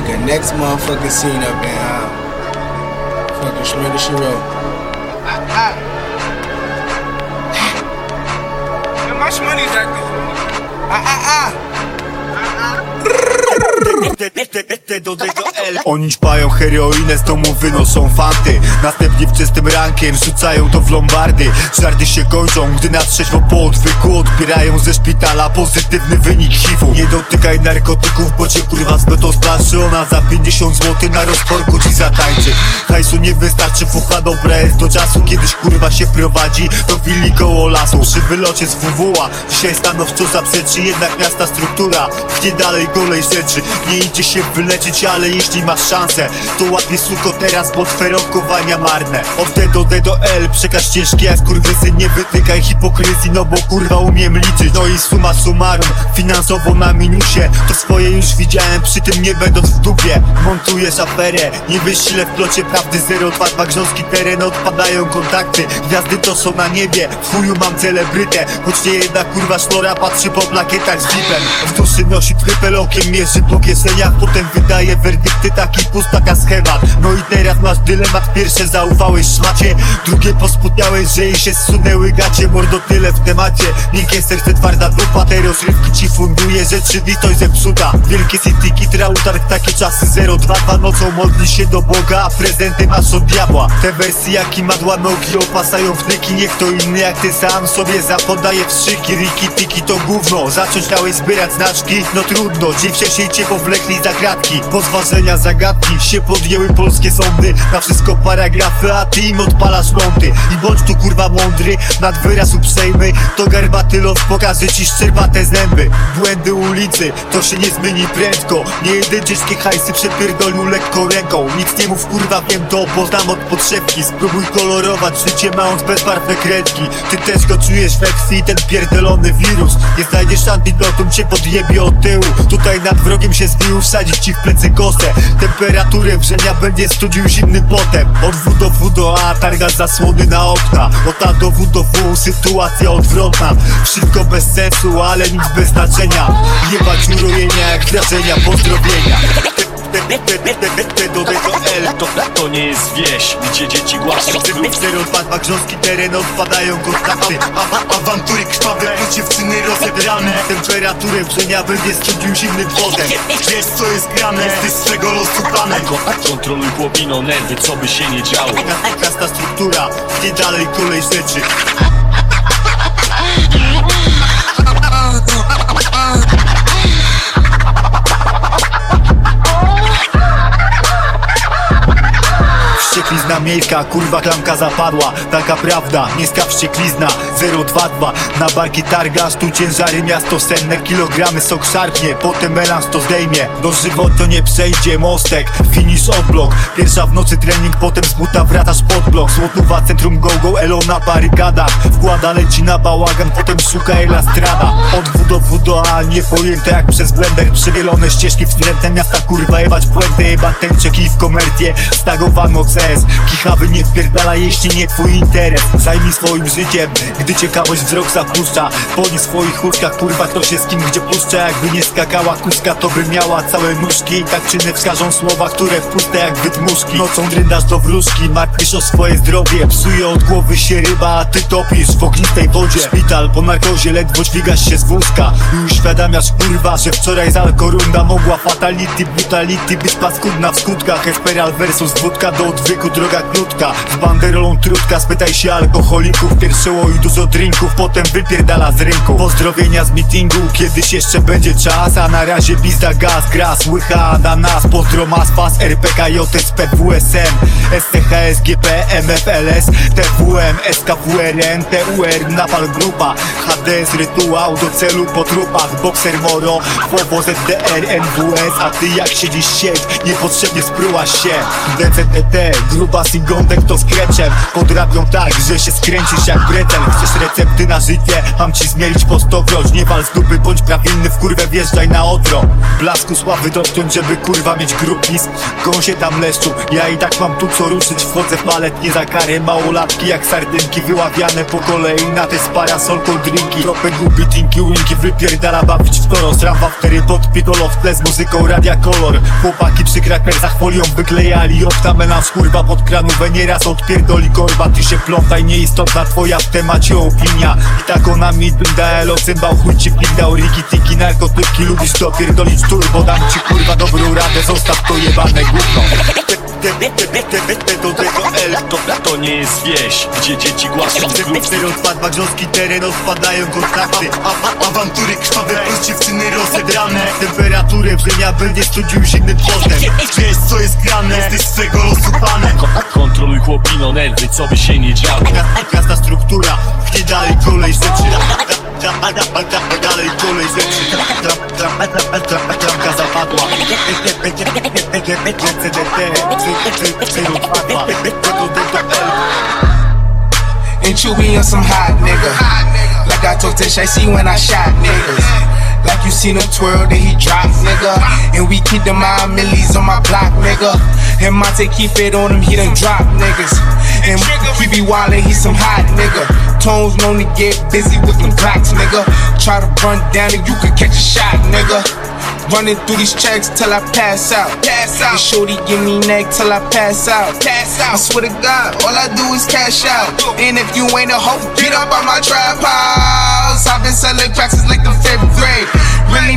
make a next motherfucking scene up in uh, fucking Shredder She Wrote. How much money is that? Ah, ah, ah. Do tego L. Oni ćpają heroinę, z domu wynoszą fanty Następnie w czystym rankiem rzucają to w lombardy. Żarty się kończą, gdy na trzeźwo po odwyku Odbierają ze szpitala pozytywny wynik HIV-u Nie dotykaj narkotyków, bo cię kurwa zbyt ostraszy Ona za 50 zł na rozporku ci zatańczy. Hajsu nie wystarczy, fucha dobra jest do czasu. Kiedyś kurwa się prowadzi do willi koło lasu. Przy wylocie z WWA Dzisiaj stanowczo zaprzeczy jednak miasta struktura Pchnie dalej golej rzeczy. Nie idzie się wyleczyć, ale jeśli masz szansę To łapie suko teraz, bo twe rokowania marne. Od D do D do L Przekaż ciężkie jak kurwysy Nie wytykaj hipokryzji, no bo kurwa umiem liczyć. No i suma summarum Finansowo na minusie To swoje już widziałem, przy tym nie będąc w dupie. Montujesz aferę Nie wyślę w plocie prawdy 022 grząski teren Odpadają kontakty. Gwiazdy to są na niebie W chuju mam celebrytę. Choć nie jedna kurwa szlora patrzy po plakietach z VIP-em. W duszy nosi trypel okiem mierzy po Potem wydaje werdykty taki pustaka schemat No i teraz masz dylemat Pierwsze zaufałeś szmacie. Drugie posputniałeś, że jej się zsunęły gacie. Mordo tyle w temacie. Miękkie serce, twarda dupa. Te rozrywki ci funduje rzeczywistość zepsuta. Wielkie city kitra utarg takie czasy 022 nocą modli się do Boga A prezenty masz od diabła. Te wersje jak i madła nogi opasają wnyki Niech to inny jak ty sam sobie zapodaje wstrzyki. Riki tiki to gówno. Zacząć dałeś zbierać znaczki? No trudno, się się cię powlekli za kratki Pozważenia zagadki się podjęły polskie sądy. Na wszystko paragrafy, a ty im odpalasz lądy. I bądź tu kurwa mądry, nad wyraz uprzejmy. To garbaty los pokaże ci szczerbate zęby. Błędy ulicy, to się nie zmieni prędko. Nie jeden ciężkie hajsy przepierdolił lekko ręką. Nic nie mów kurwa wiem to, bo znam od podszewki. Spróbuj kolorować życie mając bezbarwne kredki. Ty też go czujesz we krwi, ten pierdolony wirus. Nie znajdziesz antidotum, cię podjebie od tyłu. Tutaj nad wrogiem się zbił, wsadzić ci w plecy kosę Temperaturę wrzenia będzie studził zimnym potem. Od W do W do A, targa zasłony na okna. Od A do W do W, sytuacja odwrotna. Wszystko bez sensu, ale nic bez znaczenia. Jebać urojenia jak wrażenia, pozdrowienia nie jest wieś, gdzie dzieci głaszczą. 022 grząski teren odpadają kontakty. Awa Awantury krwawe, to dziewczyny rozebrane Temperaturę wrzenia będzie studził zimnym wodę. Wiesz co jest grane, jesteś swego losu panem Kontroluj chłopino nerwy, co by się nie działo. Kasta struktura, gdzie dalej kolej rzeczy miejska, kurwa klamka zapadła. Taka prawda, miejska wścieklizna 022, na barki targasz Tu ciężary miasto senne. Kilogramy sok szarpnie, potem melanż to zdejmie. Do żywoto nie przejdzie mostek. Finish odblok, pierwsza w nocy trening Potem z buta wracasz pod blok. Złotowa centrum go go, elo na barykadach. Wkłada leci na bałagan, potem szuka elastrada. Od W do W do A, niepojęte jak przez blender Przewielone ścieżki wstrętne miasta kurwa Jebać puentę, jebać tęczek i w komercję. Stagowano CS, kichawy nie wpierdala jeśli nie twój interes. Zajmij swoim życiem, gdy ciekawość wzrok zapuszcza. Po nie swoich chustkach kurwa kto się z kim gdzie puszcza. Jakby nie skakała kuska to by miała całe nóżki. I tak czyny wskażą słowa, które puste jak wydmuszki Nocą dryndasz do wróżki, martwisz o swoje zdrowie. Psuje od głowy się ryba, a ty topisz w ognistej wodzie. Szpital po narkozie, ledwo dźwigasz się z wózka. I uświadamiasz kurwa, że wczoraj z alkorunda Mogła fatality, brutality być paskudna w skutkach. Esperal versus wódka do odwyku, droga krótka. Z banderolą trutka, spytaj się alkoholików. Pierwszoło i dużo drinków, potem wypierdala z rynku. Pozdrowienia z meetingu, kiedyś jeszcze będzie czas. A na razie pizda gaz, gra, słycha na nas Pozdro Maspas, RPK, JSP, WSM STHS, GP, MFLS, TWM, SKWRN, TUR, Napal Grupa. HDS, Rytuał, do celu po trupach. Boxer Moro, Fowo, ZDR, NWS A ty jak siedzisz sieć, niepotrzebnie sprułaś się. DCTT, gruba sigątek to skreczem Podrabią tak, że się skręcisz jak brecel Chcesz recepty na życie, mam ci zmielić po stokroć Nie wal z dupy, bądź prawilny w kurwę, wjeżdżaj na odro. Blasku sławy dotknąć, żeby kurwa mieć grupis Gąsie tam leszczu, ja i tak mam tu co ruszyć. Wchodzę w palet, nie za karę, małolatki jak sardynki Wyławiane po kolei. Na te z parasolką drink drinki Tropy gubi, tinki, winki Wypierdala bawić w toro Sram w aftery pod pitolo w tle z muzyką Radia Kolor. Chłopaki przy krakersach folią wyklejali Optamena z kurwa pod kranówę Nieraz odpierdoli korba Ty się plątaj, nieistotna twoja w temacie opinia. I tak ona mi da elo Cymbał chuj ci pigdał Riki, tiki, narkotyki Lubisz to pierdolić turbo Dam ci kurwa dobrą radę Zostaw to jebane gówno. Do tego L to, to nie jest wieś Gdzie dzieci głupcy Cztery odpadła grząski teren, odpadają kontakty. A, a, Awantury krwawe, plus dziewczyny rozedrane Temperaturę wrzenia będzie studził zimnym potem. Wiesz co jest grane, jesteś swego Kontroluj chłopino nerwy, co by się nie działo Jasna struktura, pchnie dalej kolej rzeczy Dalej kolej rzeczy Tramka zapadła CDT, czy odpadła And you be on some hot nigga. Like I told Tish, I see when I shot niggas. Like you seen him twirl, then he drop, nigga. And we keep the mind millies on my block, nigga. And Monte keep it on him, he done drop niggas. And he be wildin', he some hot nigga. Tones known to get busy with them clocks, nigga. Try to run down and you could catch a shot, nigga. Running through these checks till I pass out. Pass out. And shorty give me neck till I pass out. Pass out. I swear to God, all I do is cash out. And if you ain't a hoe, get up on my trap house. I've been selling since like the fifth grade. Really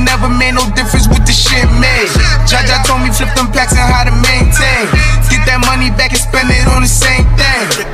never made no difference with the shit made. Jaja told me flip them packs and how to maintain. Get that money back and spend it on the same thing.